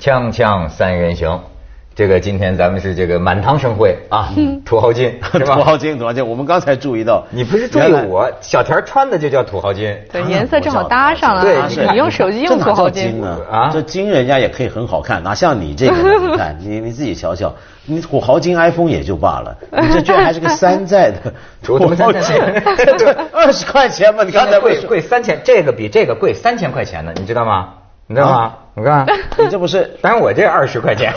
锵锵三人行，这个今天咱们是这个满堂盛会啊，土豪金 是吧？土豪金，土豪金，我们刚才注意到，你不是注意我小田穿的就叫土豪金，对，颜色正好搭上了。对你用手机用土豪金呢？啊，这金人家也可以很好看，哪像你这个？你看，你你自己瞧瞧，你土豪金 iPhone 也就罢了，你这居然还是个山寨的 土豪金，二十块钱嘛？你刚才贵贵三千，这个比这个贵三千块钱呢，你知道吗？你知道吗？你看，你这不是？当然我这二十块钱，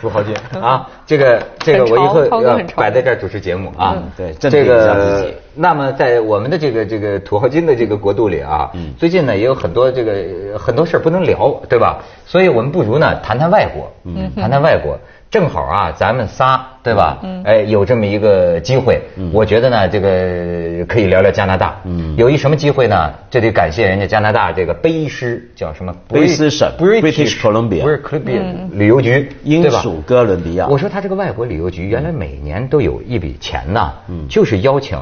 土豪金啊！这个这个我以后要摆在这儿主持节目啊。对，这个那么在我们的这个这个土豪金的这个国度里啊，最近呢也有很多这个很多事儿不能聊，对吧？所以我们不如呢谈谈外国，谈谈外国。正好啊，咱们仨对吧？嗯。哎，有这么一个机会，我觉得呢，这个可以聊聊加拿大。嗯。有一什么机会呢？这得感谢人家加拿大这个卑诗叫什么？卑诗省，British Columbia，不是 Columbia 旅游局，英属哥伦比亚。我说他这个外国旅游局原来每年都有一笔钱呐，就是邀请，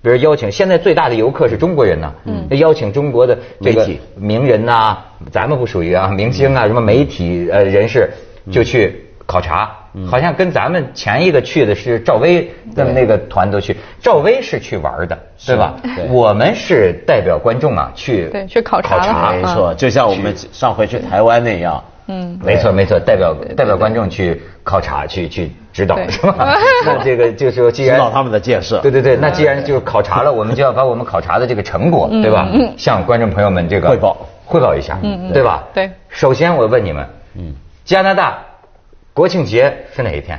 比如邀请现在最大的游客是中国人呢，邀请中国的这个名人呐，咱们不属于啊，明星啊，什么媒体呃人士就去。考察，好像跟咱们前一个去的是赵薇的那个团都去，赵薇是去玩的，对吧？我们是代表观众啊去对去考察，考察。没错，就像我们上回去台湾那样，嗯，没错没错，代表代表观众去考察去去指导是吧？那这个就是说，既然指导他们的建设，对对对，那既然就是考察了，我们就要把我们考察的这个成果，对吧？向观众朋友们这个汇报。汇报一下，嗯。对吧？对。首先我问你们，嗯，加拿大。国庆节是哪一天？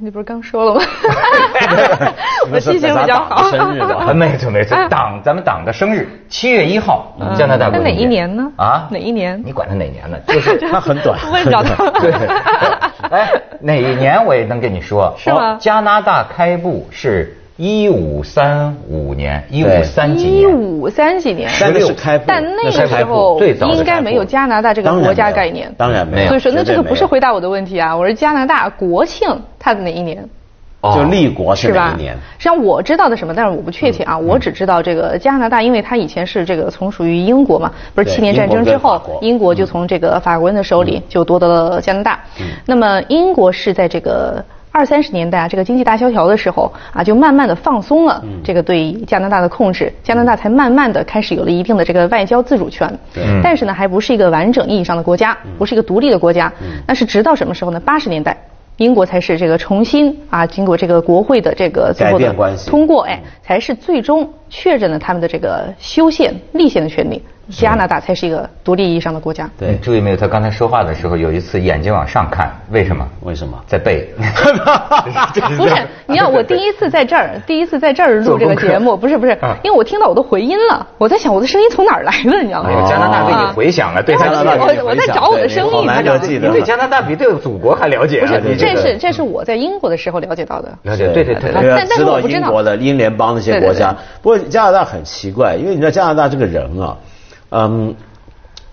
你不是刚说了吗？我记性比较好。生日的，没错没错，党咱们党的生日七月一号，加拿大国庆节。哪一年呢？啊？哪一年？你管他哪年呢？就是他很短。问着他。对。哎，哪一年我也能跟你说。是吗？加拿大开埠是。一五三五年，一五三几年，一五三几年，十六开但那个时候应该没有加拿大这个国家概念，当然没有。所以说，那这个不是回答我的问题啊！我是加拿大国庆它的哪一年？就立国是哪一年？实际上我知道的什么，但是我不确切啊。我只知道这个加拿大，因为它以前是这个从属于英国嘛，不是七年战争之后，英国就从这个法国人的手里就夺得了加拿大。那么英国是在这个。二三十年代啊，这个经济大萧条的时候啊，就慢慢的放松了这个对加拿大的控制，加拿大才慢慢的开始有了一定的这个外交自主权。但是呢，还不是一个完整意义上的国家，不是一个独立的国家。那是直到什么时候呢？八十年代，英国才是这个重新啊，经过这个国会的这个最后的通过，哎，才是最终确认了他们的这个修宪立宪的权利。加拿大才是一个独立意义上的国家。对，注意没有？他刚才说话的时候，有一次眼睛往上看，为什么？为什么？在背。不是，你要我第一次在这儿，第一次在这儿录 这个节目，不是不是，因为我听到我的回音了，我在想我的声音从哪儿来的，你知道吗？加拿大对你回响了，对加拿大我我在找我的声音，难得记得。对加拿大比对祖国还了解。不是，这是这是我在英国的时候了解到的。了解，对对对。但但是我不知道英国的英联邦那些国家。不过加拿大很奇怪，因为你知道加拿大这个人啊，嗯。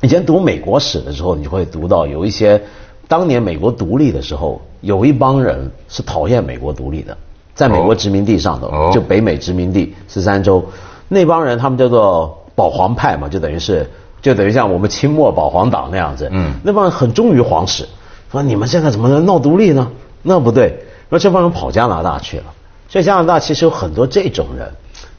以前读美国史的时候，你就会读到有一些当年美国独立的时候，有一帮人是讨厌美国独立的，在美国殖民地上头，就北美殖民地十三州，那帮人他们叫做保皇派嘛，就等于是就等于像我们清末保皇党那样子，嗯，那帮人很忠于皇室，说你们现在怎么能闹独立呢？那不对，那这帮人跑加拿大去了，所以加拿大其实有很多这种人。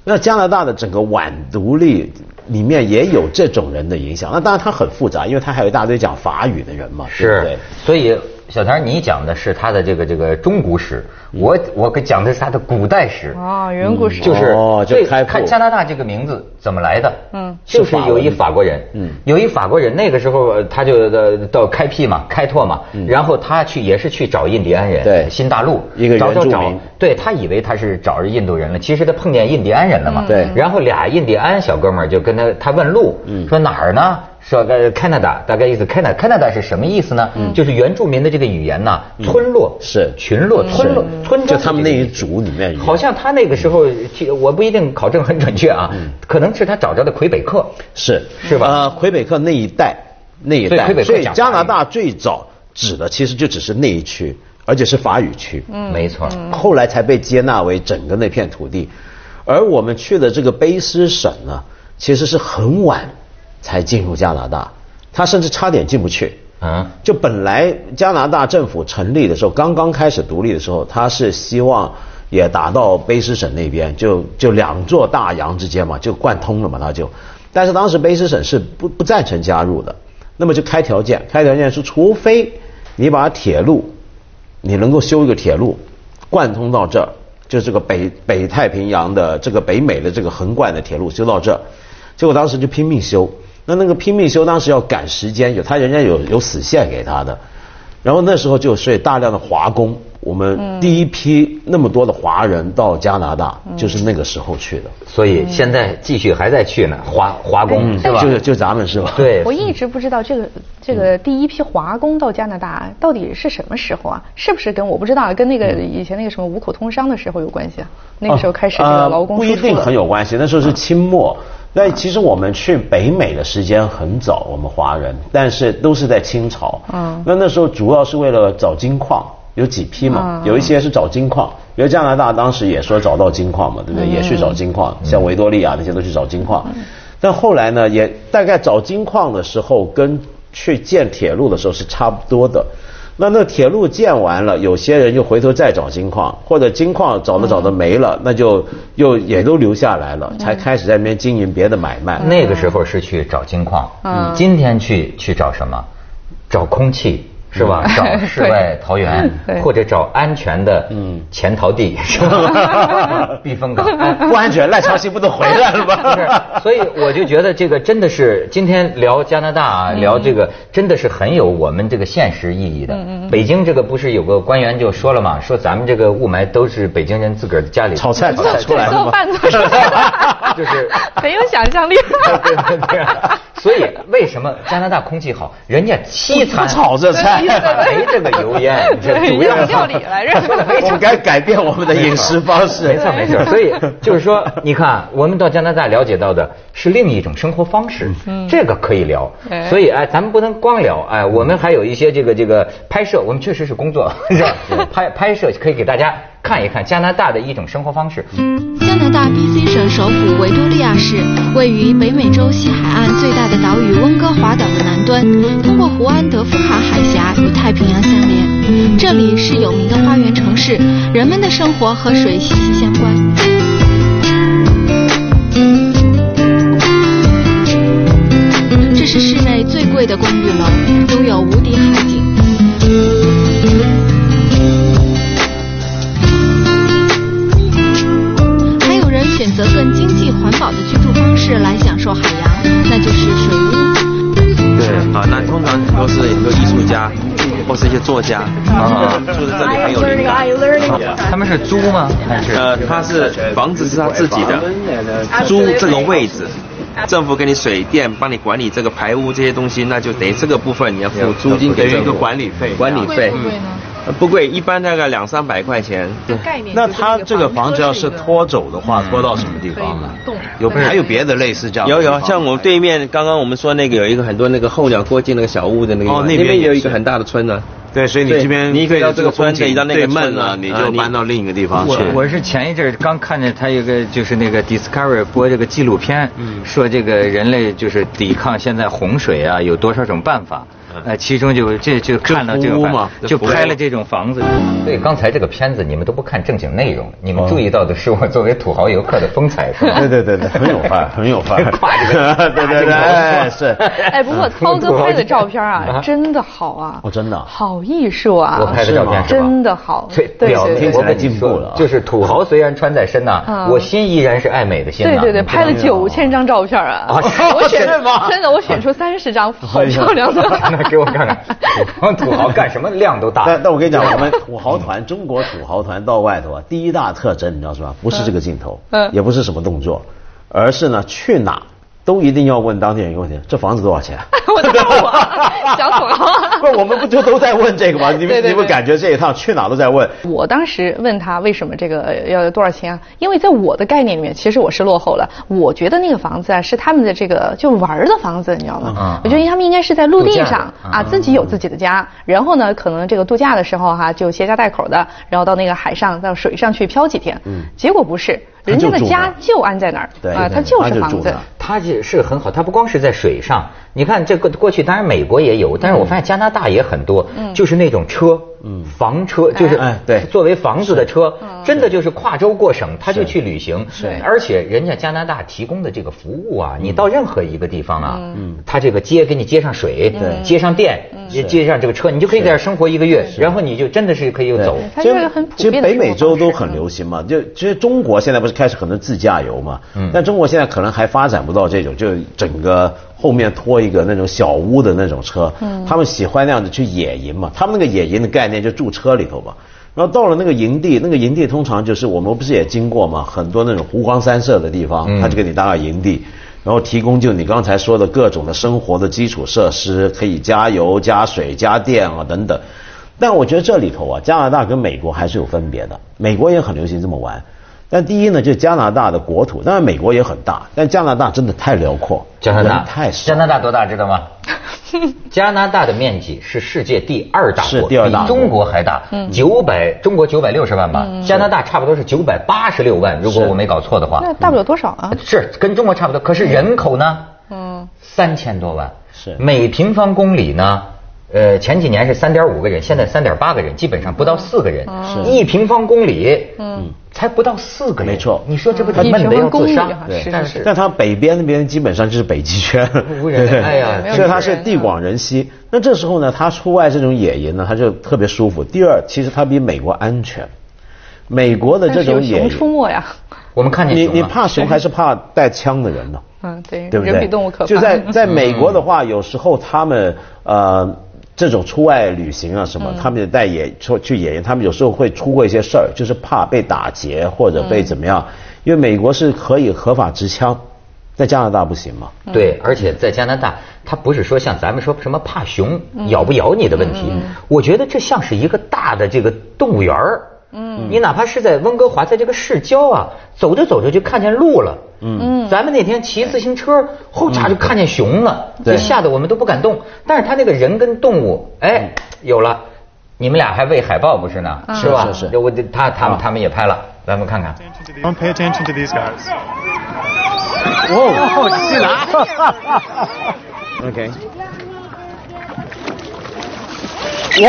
那加拿大的整个晚独立里面也有这种人的影响，那当然它很复杂，因为它还有一大堆讲法语的人嘛，对不对，所以。小田，你讲的是他的这个这个中古史，我我给讲的是他的古代史。啊，远古史。就是对，看加拿大这个名字怎么来的？嗯，就是有一法国人，嗯，有一法国人，那个时候他就到开辟嘛，开拓嘛，然后他去也是去找印第安人，对，新大陆。一个原住民，对他以为他是找着印度人了，其实他碰见印第安人了嘛，对，然后俩印第安小哥们儿就跟他他问路，说哪儿呢？说个 Canada，大概意思 Canada，Canada 是什么意思呢？嗯，就是原住民的这个语言呐，村落是。群落，村落村就他们那一族里面。好像他那个时候，我不一定考证很准确啊，可能是他找着的魁北克，是。是吧？呃，魁北克那一带那一带，所以加拿大最早指的其实就只是那一区，而且是法语区，嗯，没错。后来才被接纳为整个那片土地，而我们去的这个卑诗省呢，其实是很晚。才进入加拿大，他甚至差点进不去。啊，就本来加拿大政府成立的时候，刚刚开始独立的时候，他是希望也打到卑诗省那边，就就两座大洋之间嘛，就贯通了嘛，他就。但是当时卑诗省是不不赞成加入的，那么就开条件，开条件是除非你把铁路，你能够修一个铁路，贯通到这儿，就这个北北太平洋的这个北美的这个横贯的铁路修到这儿，结果当时就拼命修。那那个拼命修，当时要赶时间，有他人家有有死线给他的，然后那时候就所以大量的华工，我们第一批那么多的华人到加拿大，就是那个时候去的。所以现在继续还在去呢，华华工是吧？就是就咱们是吧？对。我一直不知道这个这个第一批华工到加拿大到底是什么时候啊？是不是跟我不知道跟那个以前那个什么五口通商的时候有关系啊？那个时候开始这个劳工不一定很有关系，那时候是清末。那其实我们去北美的时间很早，我们华人，但是都是在清朝。嗯。那那时候主要是为了找金矿，有几批嘛？有一些是找金矿，比如加拿大当时也说找到金矿嘛，对不对？也去找金矿，像维多利亚那些都去找金矿。但后来呢，也大概找金矿的时候，跟去建铁路的时候是差不多的。那那铁路建完了，有些人就回头再找金矿，或者金矿找着找着没了，那就又也都留下来了，才开始在那边经营别的买卖。那个时候是去找金矿，嗯，今天去去找什么？找空气。是吧？找 世外桃源，或者找安全的潜逃地，是吧？避风港不安全，赖昌星不都回来了吗？是，所以我就觉得这个真的是今天聊加拿大啊，聊这个真的是很有我们这个现实意义的。北京这个不是有个官员就说了嘛，说咱们这个雾霾都是北京人自个儿家里炒菜炒出来的做饭做出来的，就是很有想象力。对对对。所以为什么加拿大空气好？人家西餐炒这菜。没这个油烟，这主要料理来着。我们该改变我们的饮食方式。没错没错，所以 就是说，你看，我们到加拿大了解到的是另一种生活方式，这个可以聊。所以哎，咱们不能光聊，哎，我们还有一些这个这个拍摄，我们确实是工作，是吧？拍拍摄可以给大家。看一看加拿大的一种生活方式。加拿大 BC 省首府维多利亚市位于北美洲西海岸最大的岛屿温哥华岛的南端，通过胡安德夫卡海峡与太平洋相连。这里是有名的花园城市，人们的生活和水息息相关。这是市内最贵的公寓楼，拥有无敌海式来享受海洋，那就是水屋。对，啊，那通常都是很多艺术家或是一些作家啊住在这里很有灵感。他们是租吗？还是？呃，他是房子是他自己的，租这个位置，政府给你水电，帮你管理这个排污这些东西，那就等于这个部分你要付租金给一个管理费，管理费。不贵，一般大概两三百块钱。对，概念。那他这个房子要是拖走的话，拖到什么地方呢？有还有别的类似这样？有有，像我们对面刚刚我们说那个有一个很多那个候鸟过境那个小屋的那个，哦，那边也有一个很大的村呢。对，所以你这边你可以到这个村，可以到那个村了，你就搬到另一个地方去。我是前一阵刚看见他有个就是那个 Discovery 播这个纪录片，说这个人类就是抵抗现在洪水啊，有多少种办法。呃，其中就这就看到这个，就拍了这种房子。对，刚才这个片子你们都不看正经内容，你们注意到的是我作为土豪游客的风采，是吧？对对对对，很有范儿，很有范儿。跨这个，对对对，是。哎，不过涛哥拍的照片啊，真的好啊。哦，真的。好艺术啊！我拍的照片真的好。对对对，我进步了。就是土豪虽然穿在身呐，我心依然是爱美的心。对对对，拍了九千张照片啊！我选真的，我选出三十张好漂亮的。那 给我看看。土豪土豪干什么量都大，但但我跟你讲，我们土豪团，中国土豪团到外头啊，第一大特征你知道是吧？不是这个镜头，嗯，也不是什么动作，而是呢去哪。都一定要问当地人一个问题：这房子多少钱？我想死了！不，我们不就都在问这个吗？你们你们感觉这一趟去哪都在问？我当时问他为什么这个要多少钱啊？因为在我的概念里面，其实我是落后了。我觉得那个房子啊是他们的这个就玩的房子，你知道吗？我觉得他们应该是在陆地上啊，自己有自己的家，然后呢，可能这个度假的时候哈，就携家带口的，然后到那个海上到水上去漂几天。嗯，结果不是。人家的家就安在那儿，对啊，它就是房子。它是很好，它不光是在水上，你看这个过去，当然美国也有，但是我发现加拿大也很多，就是那种车，房车，就是对，作为房子的车，真的就是跨州过省，他就去旅行，而且人家加拿大提供的这个服务啊，你到任何一个地方啊，嗯。他这个接给你接上水，接上电，接上这个车，你就可以在这生活一个月，然后你就真的是可以走。其实很其实北美洲都很流行嘛，就其实中国现在不是开始很多自驾游嘛，嗯。但中国现在可能还发展不到这种，就整个后面拖一个那种小屋的那种车，他们喜欢那样子去野营嘛，他们那个野营的概念就住车里头嘛，然后到了那个营地，那个营地通常就是我们不是也经过嘛，很多那种湖光山色的地方，他就给你搭个营地，然后提供就你刚才说的各种的生活的基础设施，可以加油、加水、加电啊等等。但我觉得这里头啊，加拿大跟美国还是有分别的，美国也很流行这么玩。但第一呢，就加拿大的国土，当然美国也很大，但加拿大真的太辽阔，加拿大太加拿大多大知道吗？加拿大的面积是世界第二大，是第二大，比中国还大，九百，中国九百六十万吧，加拿大差不多是九百八十六万，如果我没搞错的话，那大不了多少啊？是跟中国差不多，可是人口呢？嗯，三千多万，是。每平方公里呢？呃，前几年是三点五个人，现在三点八个人，基本上不到四个人，一平方公里，嗯，才不到四个人，没错。你说这不他闷的要自杀？对，但是但它北边那边基本上就是北极圈，无人，哎呀，所以它是地广人稀。那这时候呢，他出外这种野营呢，他就特别舒服。第二，其实它比美国安全。美国的这种野熊出没呀，我们看见你你怕熊还是怕带枪的人呢？嗯，对，对不对？人比动物可怕。就在 在美国的话，有时候他们呃。这种出外旅行啊，什么，他们也带演出去演员，他们有时候会出过一些事儿，就是怕被打劫或者被怎么样。因为美国是可以合法持枪，在加拿大不行嘛。对，而且在加拿大，他不是说像咱们说什么怕熊咬不咬你的问题，我觉得这像是一个大的这个动物园儿。嗯，你哪怕是在温哥华，在这个市郊啊，走着走着就看见鹿了。嗯，咱们那天骑自行车，后叉就看见熊了，就吓得我们都不敢动。但是他那个人跟动物，哎，有了。你们俩还喂海豹不是呢？是吧？是是。我他他们他们也拍了，咱们看看。Don't pay attention to these guys. 哦，是啦。OK。哇。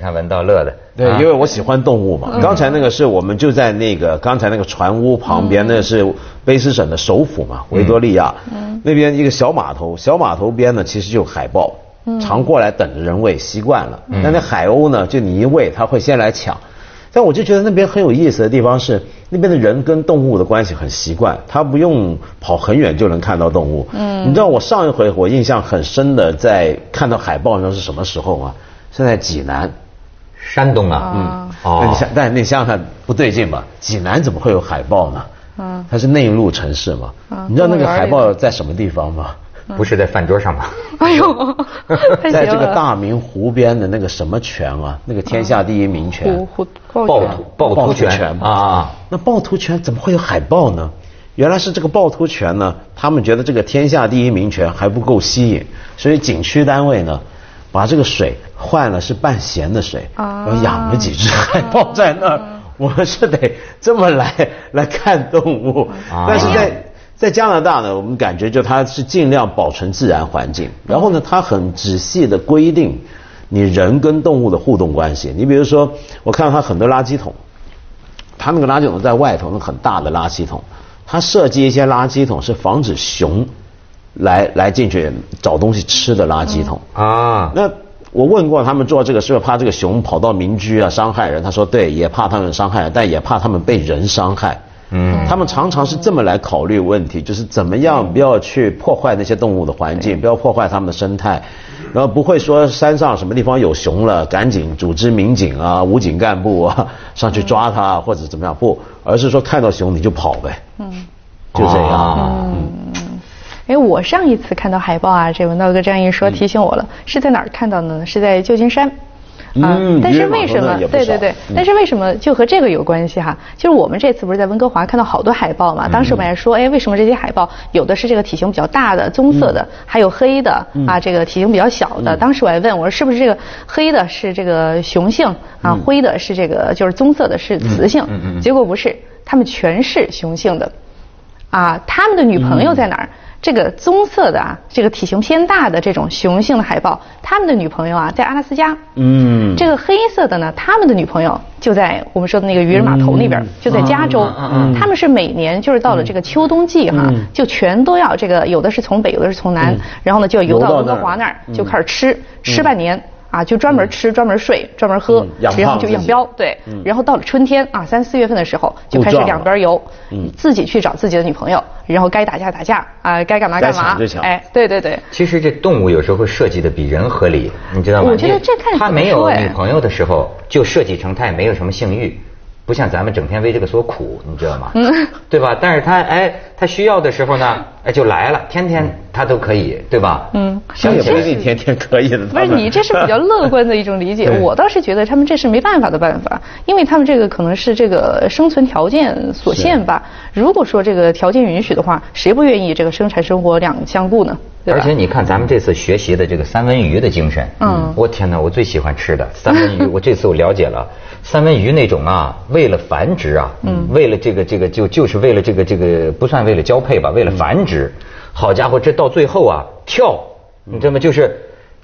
你看闻道乐的，对，因为我喜欢动物嘛。刚才那个是我们就在那个刚才那个船屋旁边，那是卑斯省的首府嘛，维多利亚。嗯。那边一个小码头，小码头边呢，其实就海豹，常过来等着人喂，习惯了。那那海鸥呢，就你一喂，它会先来抢。但我就觉得那边很有意思的地方是，那边的人跟动物的关系很习惯，他不用跑很远就能看到动物。嗯。你知道我上一回我印象很深的，在看到海豹，你知道是什么时候吗？是在济南，山东啊，嗯，哦，你想，但你想想看，不对劲吧？济南怎么会有海豹呢？嗯，它是内陆城市嘛。你知道那个海豹在什么地方吗？不是在饭桌上吗？哎呦，在这个大明湖边的那个什么泉啊，那个天下第一名泉，趵突趵突泉啊。那趵突泉怎么会有海豹呢？原来是这个趵突泉呢，他们觉得这个天下第一名泉还不够吸引，所以景区单位呢。把这个水换了是半咸的水，然后养了几只海豹在那儿，我们是得这么来来看动物。但是在在加拿大呢，我们感觉就它是尽量保存自然环境，然后呢，它很仔细的规定你人跟动物的互动关系。你比如说，我看到它很多垃圾桶，它那个垃圾桶在外头，那很大的垃圾桶，它设计一些垃圾桶是防止熊。来来进去找东西吃的垃圾桶啊！那我问过他们做这个是不是怕这个熊跑到民居啊伤害人？他说对，也怕他们伤害，但也怕他们被人伤害。嗯，他们常常是这么来考虑问题，就是怎么样不要去破坏那些动物的环境，不要破坏他们的生态，然后不会说山上什么地方有熊了，赶紧组织民警啊、武警干部啊 上去抓它或者怎么样，不，而是说看到熊你就跑呗。嗯，就这样。嗯。哎，我上一次看到海报啊，这文道哥这样一说，提醒我了，是在哪儿看到的呢？是在旧金山，嗯但是为什么对对对嗯，但是为什么就和这个有关系哈？就是我们这次不是在温哥华看到好多海报嘛？当时我们还说，哎，为什么这些海报有的是这个体型比较大的棕色的，还有黑的啊，这个体型比较小的。当时我还问我说，是不是这个黑的是这个雄性啊，灰的是这个就是棕色的是雌性？结果不是，它们全是雄性的。啊，他们的女朋友在哪儿？这个棕色的啊，这个体型偏大的这种雄性的海豹，他们的女朋友啊在阿拉斯加。嗯，这个黑色的呢，他们的女朋友就在我们说的那个渔人码头那边，就在加州。嗯他们是每年就是到了这个秋冬季哈，就全都要这个，有的是从北，有的是从南，然后呢就要游到温哥华那儿，就开始吃，吃半年。啊，就专门吃、专门睡、专门喝然后就养膘，对。然后到了春天啊，三四月份的时候就开始两边游，自己去找自己的女朋友，然后该打架打架啊，该干嘛干嘛哎，对对对。其实这动物有时候会设计的比人合理，你知道吗？我觉得这看他没有怎么说哎女朋友的时候，就设计成他也没有什么性欲，不像咱们整天为这个所苦，你知道吗？嗯对吧？但是他哎，他需要的时候呢，哎就来了，天天他都可以，对吧？嗯想也不一定天天可以的。不是你这是比较 乐观的一种理解，我倒是觉得他们这是没办法的办法，因为他们这个可能是这个生存条件所限吧。如果说这个条件允许的话，谁不愿意这个生产生活两相顾呢？对而且你看咱们这次学习的这个三文鱼的精神，嗯我天哪，我最喜欢吃的三文鱼，我这次我了解了，三文鱼那种啊，为了繁殖啊，嗯，为了这个这个就就是为了这个这个不算为了交配吧，为了繁殖，好家伙，这到最后啊跳，你知道吗？就是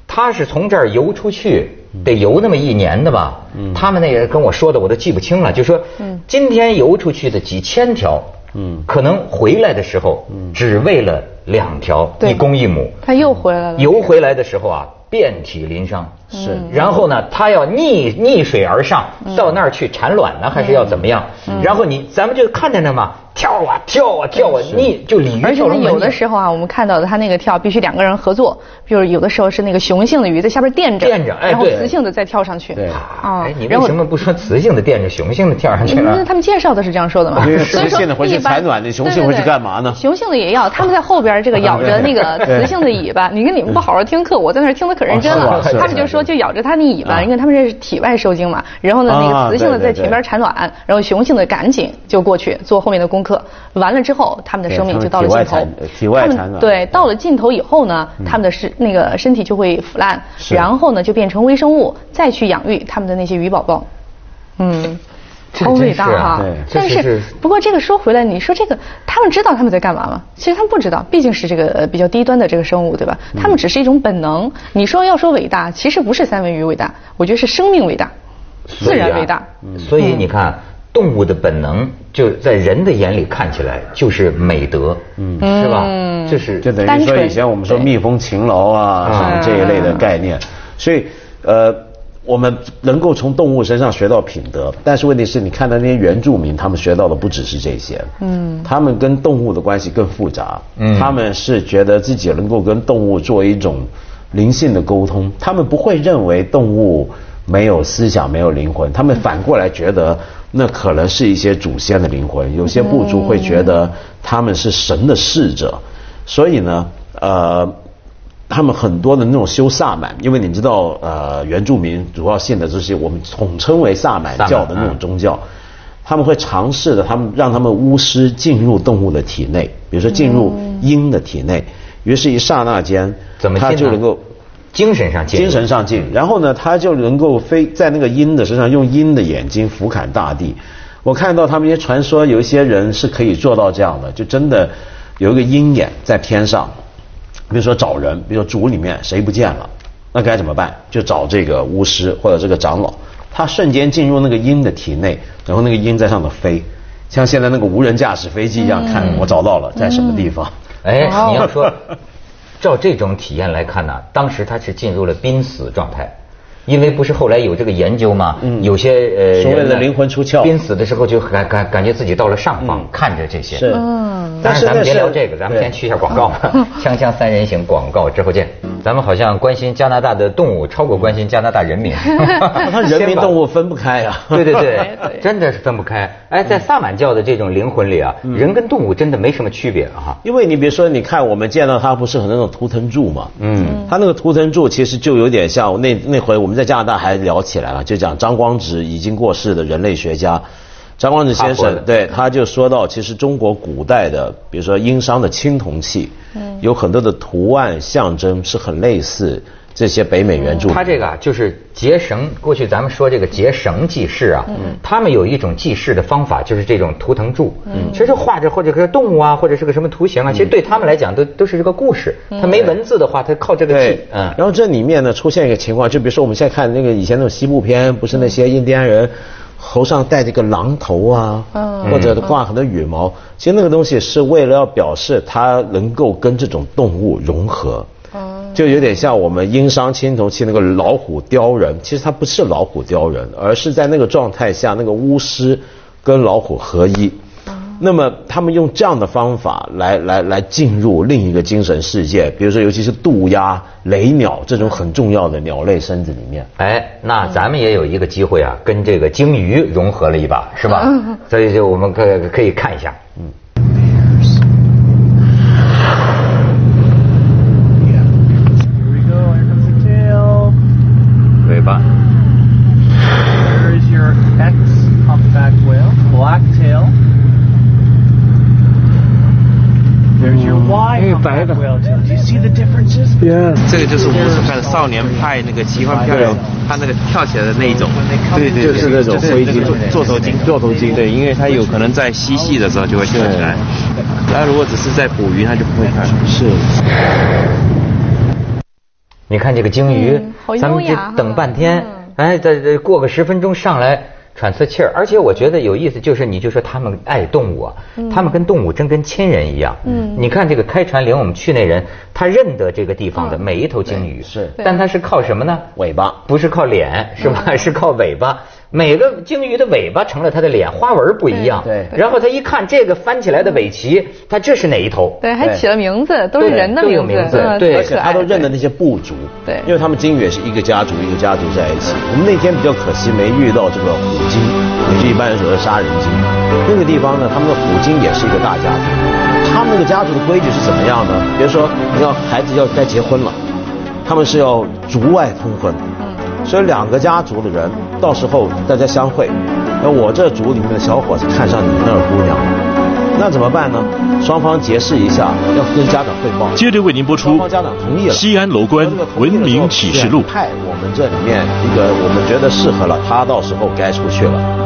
他是从这儿游出去，得游那么一年的吧，他们那个跟我说的我都记不清了，就说，今天游出去的几千条。嗯，可能回来的时候，只为了两条，一公一母。他又回来了。游回来的时候啊，遍体鳞伤。是然后呢，他要逆逆水而上，到那儿去产卵呢，还是要怎么样？然后你咱们就看着呢嘛，跳啊跳啊跳啊，逆就鲤鱼而且有的时候啊，我们看到的它那个跳必须两个人合作，就是有的时候是那个雄性的鱼在下边垫着，垫着哎然后雌性的再跳上去。对啊哎，你为什么不说雌性的垫着雄性的跳上去那呢？他们介绍的是这样说的嘛？因雌性的回去产卵那雄性回去干嘛呢雄性的也要，他们在后边这个咬着 那个雌性的尾巴。你跟你们不好好听课，我在那儿听得可认真了。他们就说是就咬着它那尾巴，啊因为它们这是体外受精嘛。然后呢，那啊个雌性的在前边产卵，然后雄性的赶紧就过去做后面的功课。完了之后，它们的生命就到了尽头体外产卵对，到了尽头以后呢，它们的身那个身体就会腐烂，然后呢就变成微生物，再去养育它们的那些鱼宝宝。嗯。好这真是啊伟大哈！但是是不过这个说回来，你说这个他们知道他们在干嘛吗？其实他们不知道，毕竟是这个呃比较低端的这个生物，对吧？他们只是一种本能。你说要说伟大，其实不是三文鱼伟大，我觉得是生命伟大，自然伟大。所以你看，动物的本能就在人的眼里看起来就是美德，嗯，是吧？这是就等于单说以前我们说对蜜蜂勤劳啊，什么这一类的概念，所以呃，我们能够从动物身上学到品德，但是问题是你看到那些原住民，他们学到的不只是这些，嗯，他们跟动物的关系更复杂，嗯他们是觉得自己能够跟动物做一种灵性的沟通，他们不会认为动物没有思想、没有灵魂，他们反过来觉得那可能是一些祖先的灵魂，有些部族会觉得他们是神的侍者。所以呢，呃，他们很多的那种修萨满，因为你知道，呃，原住民主要信的这些我们统称为萨满教的那种宗教，他们会尝试的，他们让他们巫师进入动物的体内，比如说进入鹰的体内，于是，一刹那间，怎么他就能够。精神上进精神上进，然后呢，他就能够飞在那个鹰的身上，用鹰的眼睛俯瞰大地。我看到他们一些传说，有一些人是可以做到这样的，就真的有一个鹰眼在天上，比如说找人，比如说组里面谁不见了，那该怎么办？就找这个巫师或者这个长老，他瞬间进入那个鹰的体内，然后那个鹰在上头飞，像现在那个无人驾驶飞机一样，看我找到了在什么地方。哎，你要说照这种体验来看呢，当时他是进入了濒死状态。因为不是后来有这个研究嘛？嗯有些呃，所谓的灵魂出窍濒死的时候就感感感觉自己到了上方，看着这些。是，嗯但是咱们别聊这个，咱们先去一下广告。锵锵三人行广告之后见。咱们好像关心加拿大的动物超过关心加拿大人民。他人民动物分不开 呀。对对对，真的是分不开。哎，在萨满教的这种灵魂里啊，人跟动物真的没什么区别哈。因为你比如说，你看我们见到他不是很那种图腾柱嘛？嗯，他那个图腾柱其实就有点像那那回我们在加拿大还聊起来了，就讲张光直已经过世的人类学家。张光直先生对他就说到，其实中国古代的，比如说殷商的青铜器，嗯有很多的图案象征是很类似这些北美原著。他这个啊，就是结绳。过去咱们说这个结绳记事啊，嗯他们有一种记事的方法，就是这种图腾柱。嗯其实画着或者是动物啊，或者是个什么图形啊，其实对他们来讲都都是这个故事。他没文字的话，他靠这个记。嗯。然后这里面呢出现一个情况，就比如说我们现在看那个以前那种西部片，不是那些印第安人。头上戴着个狼头啊，或者挂很多羽毛，其实那个东西是为了要表示它能够跟这种动物融合，就有点像我们殷商青铜器那个老虎雕人，其实它不是老虎雕人，而是在那个状态下那个巫师跟老虎合一。那么他们用这样的方法来来来进入另一个精神世界，比如说尤其是渡鸦、雷鸟这种很重要的鸟类身子里面。哎，那咱们也有一个机会啊，跟这个鲸鱼融合了一把，是吧？所以就我们可可以看一下，嗯。尾巴。白的。这个就是我们所看的少年派那个奇幻漂流，他那个跳起来的那一种，对对对，就是那种飞机座头鲸，座头鲸，对，因为它有可能在嬉戏的时候就会跳起来，那如果只是在捕鱼，它就不会跳。是。你看这个鲸鱼，咱们这等半天，哎，再再过个十分钟上来。喘次气儿，而且我觉得有意思，就是你就说他们爱动物啊，他们跟动物真跟亲人一样。嗯，你看这个开船领我们去那人，他认得这个地方的每一头鲸鱼，是，但他是靠什么呢？尾巴，不是靠脸，是吧？是靠尾巴。每个鲸鱼的尾巴成了它的脸，花纹不一样。对。然后他一看这个翻起来的尾鳍，他这是哪一头？对，还起了名字，都是人的名字。对，而且他都认得那些部族。对。因为他们鲸鱼也是一个家族一个家族在一起。我们那天比较可惜没遇到这个虎鲸，也是一般人说的杀人鲸。那个地方呢，他们的虎鲸也是一个大家族。他们那个家族的规矩是怎么样呢？比如说，你要孩子要该结婚了，他们是要族外通婚。所以两个家族的人，到时候大家相会，那我这组里面的小伙子看上你那儿姑娘了，那怎么办呢？双方结识一下，要跟家长汇报。接着为您播出。双方家长同意了。西安楼观文明启示录。派我们这里面一个我们觉得适合了，他到时候该出去了。